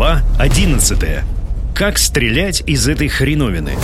Глава 11. Как стрелять из этой хреновины?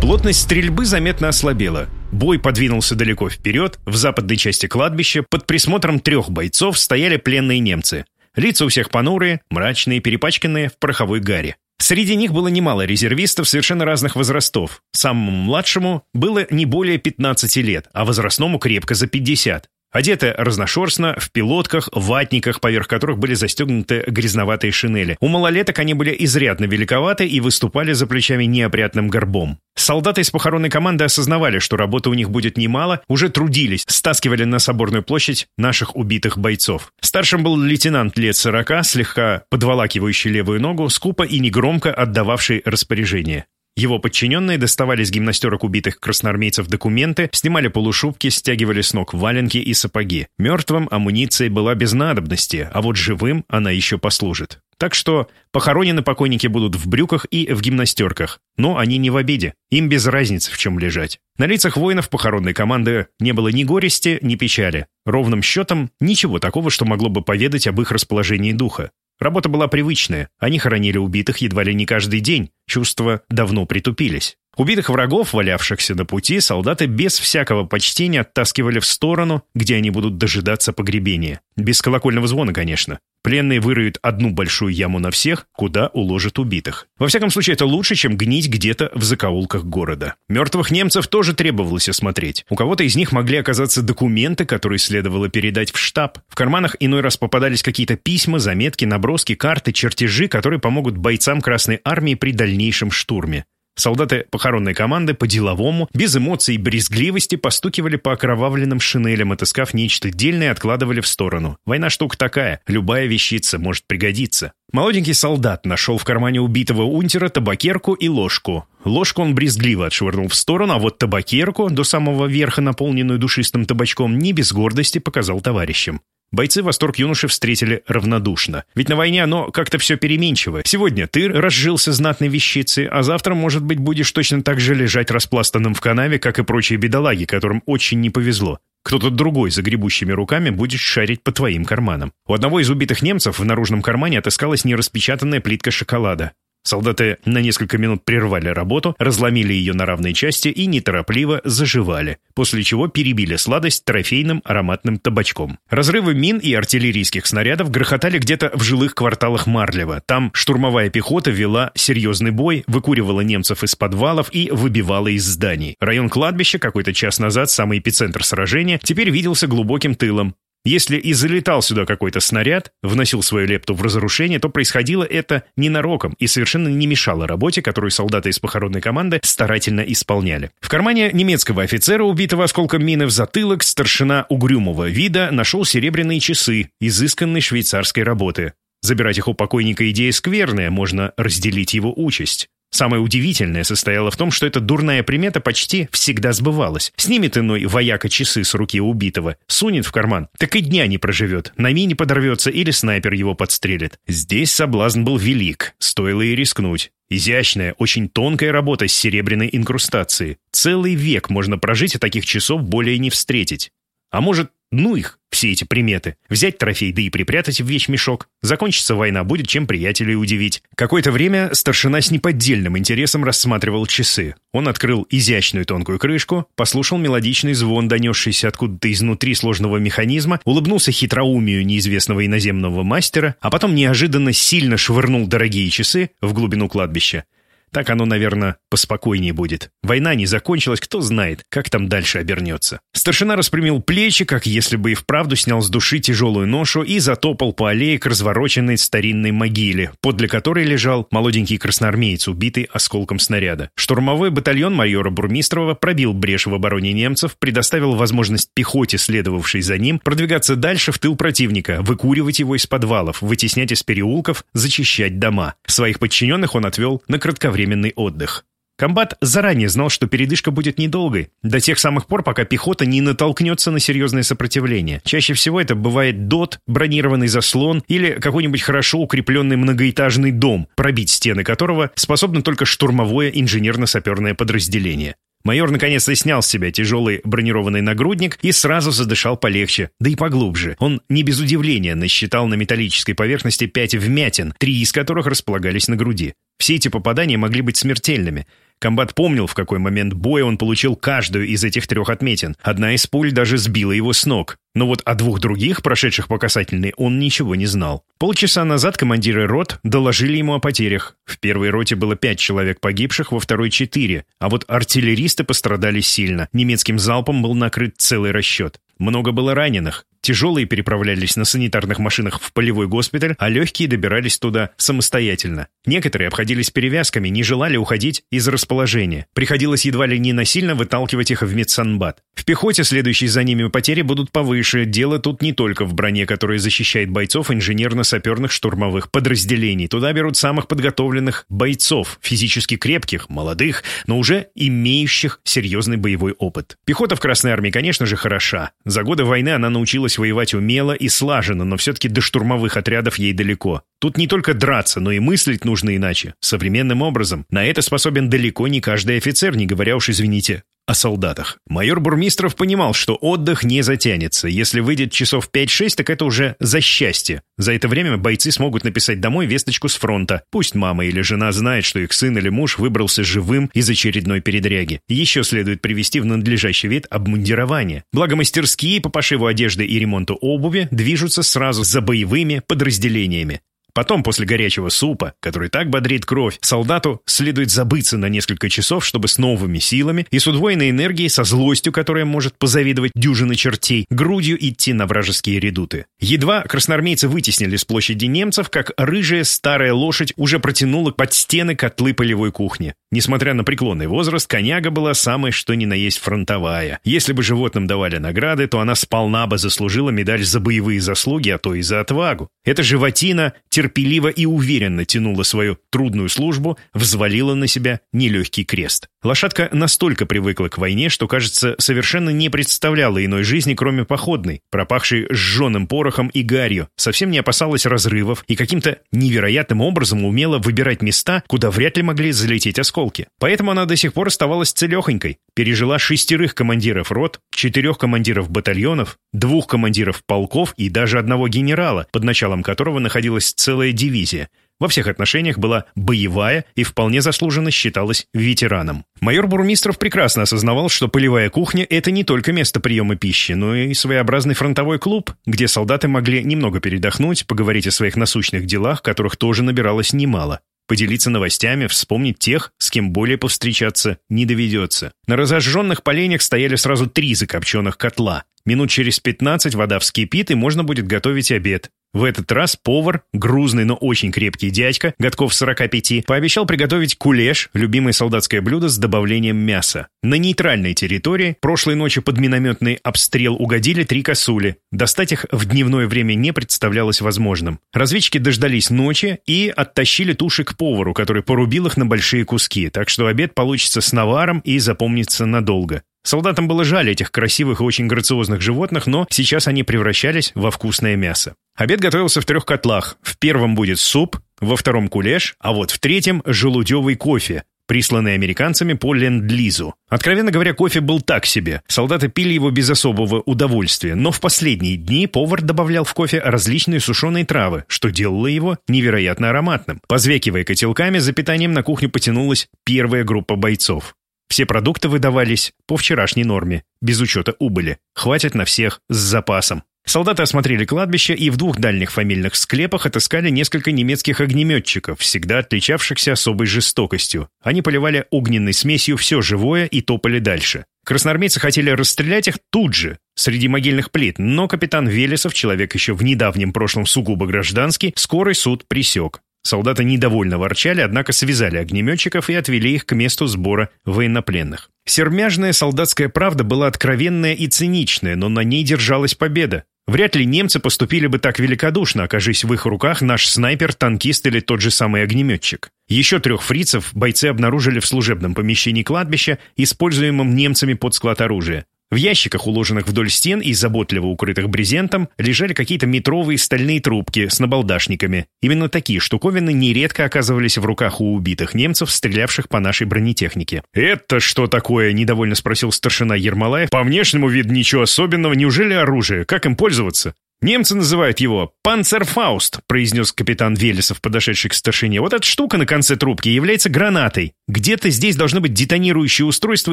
Плотность стрельбы заметно ослабела. Бой подвинулся далеко вперед. В западной части кладбища под присмотром трех бойцов стояли пленные немцы. Лица у всех понурые, мрачные, перепачканные в пороховой гаре. Среди них было немало резервистов совершенно разных возрастов. Самому младшему было не более 15 лет, а возрастному крепко за 50. Одеты разношерстно, в пилотках, ватниках, поверх которых были застегнуты грязноватые шинели. У малолеток они были изрядно великоваты и выступали за плечами неопрятным горбом. Солдаты из похоронной команды осознавали, что работы у них будет немало, уже трудились, стаскивали на соборную площадь наших убитых бойцов. Старшим был лейтенант лет сорока, слегка подволакивающий левую ногу, скупо и негромко отдававший распоряжение. Его подчиненные доставали с гимнастерок убитых красноармейцев документы, снимали полушубки, стягивали с ног валенки и сапоги. Мертвым амуниция была без надобности, а вот живым она еще послужит. Так что похоронены покойники будут в брюках и в гимнастерках. Но они не в обиде. Им без разницы, в чем лежать. На лицах воинов похоронной команды не было ни горести, ни печали. Ровным счетом ничего такого, что могло бы поведать об их расположении духа. Работа была привычная, они хоронили убитых едва ли не каждый день, чувства давно притупились. Убитых врагов, валявшихся на пути, солдаты без всякого почтения оттаскивали в сторону, где они будут дожидаться погребения. Без колокольного звона, конечно. Пленные выроют одну большую яму на всех, куда уложат убитых. Во всяком случае, это лучше, чем гнить где-то в закоулках города. Мертвых немцев тоже требовалось осмотреть. У кого-то из них могли оказаться документы, которые следовало передать в штаб. В карманах иной раз попадались какие-то письма, заметки, наброски, карты, чертежи, которые помогут бойцам Красной Армии при дальнейшем штурме. Солдаты похоронной команды по-деловому, без эмоций и брезгливости постукивали по окровавленным шинелям, отыскав нечто дельное, откладывали в сторону. Война штука такая, любая вещица может пригодиться. Молоденький солдат нашел в кармане убитого унтера табакерку и ложку. Ложку он брезгливо отшвырнул в сторону, а вот табакерку, до самого верха наполненную душистым табачком, не без гордости показал товарищам. Бойцы восторг юноши встретили равнодушно. Ведь на войне оно как-то все переменчиво. Сегодня ты разжился знатной вещицей, а завтра, может быть, будешь точно так же лежать распластанным в канаве, как и прочие бедолаги, которым очень не повезло. Кто-то другой за гребущими руками будет шарить по твоим карманам. У одного из убитых немцев в наружном кармане отыскалась нераспечатанная плитка шоколада. Солдаты на несколько минут прервали работу, разломили ее на равные части и неторопливо заживали, после чего перебили сладость трофейным ароматным табачком. Разрывы мин и артиллерийских снарядов грохотали где-то в жилых кварталах Марлева. Там штурмовая пехота вела серьезный бой, выкуривала немцев из подвалов и выбивала из зданий. Район кладбища, какой-то час назад, самый эпицентр сражения, теперь виделся глубоким тылом. Если и залетал сюда какой-то снаряд, вносил свою лепту в разрушение, то происходило это ненароком и совершенно не мешало работе, которую солдаты из похоронной команды старательно исполняли. В кармане немецкого офицера, убитого осколком мины в затылок, старшина угрюмого вида нашел серебряные часы изысканной швейцарской работы. Забирать их у покойника идея скверная, можно разделить его участь. Самое удивительное состояло в том, что эта дурная примета почти всегда сбывалась. Снимет иной вояка часы с руки убитого, сунет в карман, так и дня не проживет, на мине подорвется или снайпер его подстрелит. Здесь соблазн был велик, стоило и рискнуть. Изящная, очень тонкая работа с серебряной инкрустацией. Целый век можно прожить, и таких часов более не встретить. А может, ну их, все эти приметы. Взять трофей, да и припрятать в вещмешок. Закончится война, будет чем приятелей удивить. Какое-то время старшина с неподдельным интересом рассматривал часы. Он открыл изящную тонкую крышку, послушал мелодичный звон, донесшийся откуда-то изнутри сложного механизма, улыбнулся хитроумию неизвестного иноземного мастера, а потом неожиданно сильно швырнул дорогие часы в глубину кладбища. Так оно, наверное, поспокойнее будет. Война не закончилась, кто знает, как там дальше обернется. Старшина распрямил плечи, как если бы и вправду снял с души тяжелую ношу и затопал по аллее к развороченной старинной могиле, подле которой лежал молоденький красноармеец, убитый осколком снаряда. Штурмовой батальон майора Бурмистрова пробил брешь в обороне немцев, предоставил возможность пехоте, следовавшей за ним, продвигаться дальше в тыл противника, выкуривать его из подвалов, вытеснять из переулков, зачищать дома. Своих подчиненных он отвел на кратковременное кратковременный отдых. Комбат заранее знал, что передышка будет недолгой, до тех самых пор, пока пехота не натолкнется на серьезное сопротивление. Чаще всего это бывает ДОТ, бронированный заслон или какой-нибудь хорошо укрепленный многоэтажный дом, пробить стены которого способно только штурмовое инженерно-саперное подразделение. Майор наконец-то снял с себя тяжелый бронированный нагрудник и сразу задышал полегче, да и поглубже. Он не без удивления насчитал на металлической поверхности пять вмятин, три из которых располагались на груди. Все эти попадания могли быть смертельными. Комбат помнил, в какой момент боя он получил каждую из этих трех отметин. Одна из пуль даже сбила его с ног. Но вот о двух других, прошедших по касательной, он ничего не знал. Полчаса назад командиры рот доложили ему о потерях. В первой роте было пять человек погибших, во второй — четыре. А вот артиллеристы пострадали сильно. Немецким залпом был накрыт целый расчет. Много было раненых. Тяжелые переправлялись на санитарных машинах в полевой госпиталь, а легкие добирались туда самостоятельно. Некоторые обходились перевязками, не желали уходить из расположения. Приходилось едва ли не насильно выталкивать их в медсанбат. В пехоте следующие за ними потери будут повыше. Дело тут не только в броне, которая защищает бойцов инженерно-саперных штурмовых подразделений. Туда берут самых подготовленных бойцов, физически крепких, молодых, но уже имеющих серьезный боевой опыт. Пехота в Красной Армии, конечно же, хороша. За годы войны она научилась воевать умело и слаженно, но все-таки до штурмовых отрядов ей далеко. Тут не только драться, но и мыслить нужно иначе, современным образом. На это способен далеко не каждый офицер, не говоря уж, извините, о солдатах. Майор Бурмистров понимал, что отдых не затянется. Если выйдет часов 5-6, так это уже за счастье. За это время бойцы смогут написать домой весточку с фронта. Пусть мама или жена знает, что их сын или муж выбрался живым из очередной передряги. Еще следует привести в надлежащий вид обмундирование. Благо мастерские по пошиву одежды и ремонту обуви движутся сразу за боевыми подразделениями. Потом, после горячего супа, который так бодрит кровь, солдату следует забыться на несколько часов, чтобы с новыми силами и с удвоенной энергией, со злостью, которая может позавидовать дюжины чертей, грудью идти на вражеские редуты. Едва красноармейцы вытеснили с площади немцев, как рыжая старая лошадь уже протянула под стены котлы полевой кухни. Несмотря на преклонный возраст, коняга была самой что ни на есть фронтовая. Если бы животным давали награды, то она сполна бы заслужила медаль за боевые заслуги, а то и за отвагу. Эта животина терпеливо и уверенно тянула свою трудную службу, взвалила на себя нелегкий крест. Лошадка настолько привыкла к войне, что, кажется, совершенно не представляла иной жизни, кроме походной, пропахшей сжженным порохом и гарью, совсем не опасалась разрывов и каким-то невероятным образом умела выбирать места, куда вряд ли могли залететь осколки. Поэтому она до сих пор оставалась целехонькой, пережила шестерых командиров рот, четырех командиров батальонов, двух командиров полков и даже одного генерала, под началом которого находилась целая дивизия. Во всех отношениях была боевая и вполне заслуженно считалась ветераном. Майор Бурмистров прекрасно осознавал, что полевая кухня – это не только место приема пищи, но и своеобразный фронтовой клуб, где солдаты могли немного передохнуть, поговорить о своих насущных делах, которых тоже набиралось немало поделиться новостями, вспомнить тех, с кем более повстречаться не доведется. На разожженных поленях стояли сразу три закопченных котла. Минут через 15 вода вскипит, и можно будет готовить обед. В этот раз повар, грузный, но очень крепкий дядька, годков 45, пообещал приготовить кулеш, любимое солдатское блюдо с добавлением мяса. На нейтральной территории прошлой ночью под минометный обстрел угодили три косули. Достать их в дневное время не представлялось возможным. Разведчики дождались ночи и оттащили туши к повару, который порубил их на большие куски, так что обед получится с наваром и запомнится надолго. Солдатам было жаль этих красивых и очень грациозных животных, но сейчас они превращались во вкусное мясо. Обед готовился в трех котлах. В первом будет суп, во втором кулеш, а вот в третьем – желудевый кофе, присланный американцами по ленд-лизу. Откровенно говоря, кофе был так себе. Солдаты пили его без особого удовольствия, но в последние дни повар добавлял в кофе различные сушеные травы, что делало его невероятно ароматным. Позвекивая котелками, за питанием на кухню потянулась первая группа бойцов. Все продукты выдавались по вчерашней норме, без учета убыли. Хватит на всех с запасом. Солдаты осмотрели кладбище и в двух дальних фамильных склепах отыскали несколько немецких огнеметчиков, всегда отличавшихся особой жестокостью. Они поливали огненной смесью все живое и топали дальше. Красноармейцы хотели расстрелять их тут же, среди могильных плит, но капитан Велесов, человек еще в недавнем прошлом сугубо гражданский, скорый суд присек. Солдаты недовольно ворчали, однако связали огнеметчиков и отвели их к месту сбора военнопленных. Сермяжная солдатская правда была откровенная и циничная, но на ней держалась победа. Вряд ли немцы поступили бы так великодушно, окажись в их руках наш снайпер, танкист или тот же самый огнеметчик. Еще трех фрицев бойцы обнаружили в служебном помещении кладбища, используемом немцами под склад оружия. В ящиках, уложенных вдоль стен и заботливо укрытых брезентом, лежали какие-то метровые стальные трубки с набалдашниками. Именно такие штуковины нередко оказывались в руках у убитых немцев, стрелявших по нашей бронетехнике. «Это что такое?» – недовольно спросил старшина Ермолаев. «По внешнему виду ничего особенного. Неужели оружие? Как им пользоваться?» «Немцы называют его «Панцерфауст», — произнес капитан Велесов, подошедший к старшине. «Вот эта штука на конце трубки является гранатой. Где-то здесь должно быть детонирующее устройство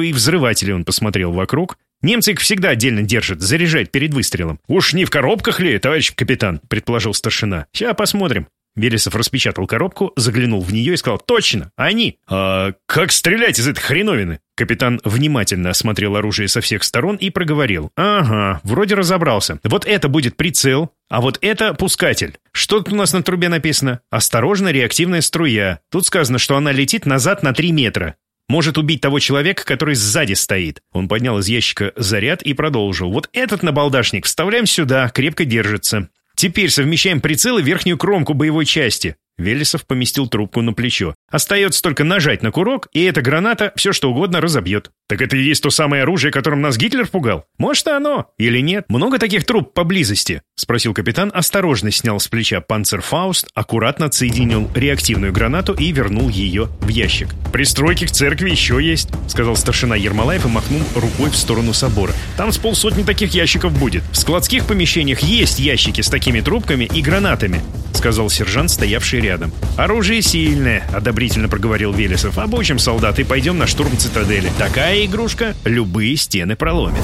и взрыватели», — он посмотрел вокруг. «Немцы их всегда отдельно держат, заряжать перед выстрелом». «Уж не в коробках ли, товарищ капитан?» — предположил старшина. «Сейчас посмотрим». Велесов распечатал коробку, заглянул в нее и сказал «Точно! Они!» «А как стрелять из этой хреновины?» Капитан внимательно осмотрел оружие со всех сторон и проговорил. «Ага, вроде разобрался. Вот это будет прицел, а вот это пускатель. Что тут у нас на трубе написано? Осторожно, реактивная струя. Тут сказано, что она летит назад на 3 метра. Может убить того человека, который сзади стоит. Он поднял из ящика заряд и продолжил. Вот этот набалдашник вставляем сюда, крепко держится. Теперь совмещаем прицел и верхнюю кромку боевой части. Велесов поместил трубку на плечо. Остается только нажать на курок, и эта граната все что угодно разобьет. Так это и есть то самое оружие, которым нас Гитлер пугал? Может, оно? Или нет? Много таких труб поблизости? Спросил капитан, осторожно снял с плеча панцерфауст, аккуратно отсоединил реактивную гранату и вернул ее в ящик. «Пристройки к церкви еще есть», — сказал старшина Ермолаев и махнул рукой в сторону собора. «Там с полсотни таких ящиков будет. В складских помещениях есть ящики с такими трубками и гранатами», — сказал сержант, стоявший рядом. «Оружие сильное», — одобрительно проговорил Велесов. «Обучим солдат и пойдем на штурм цитадели. Такая игрушка любые стены проломит».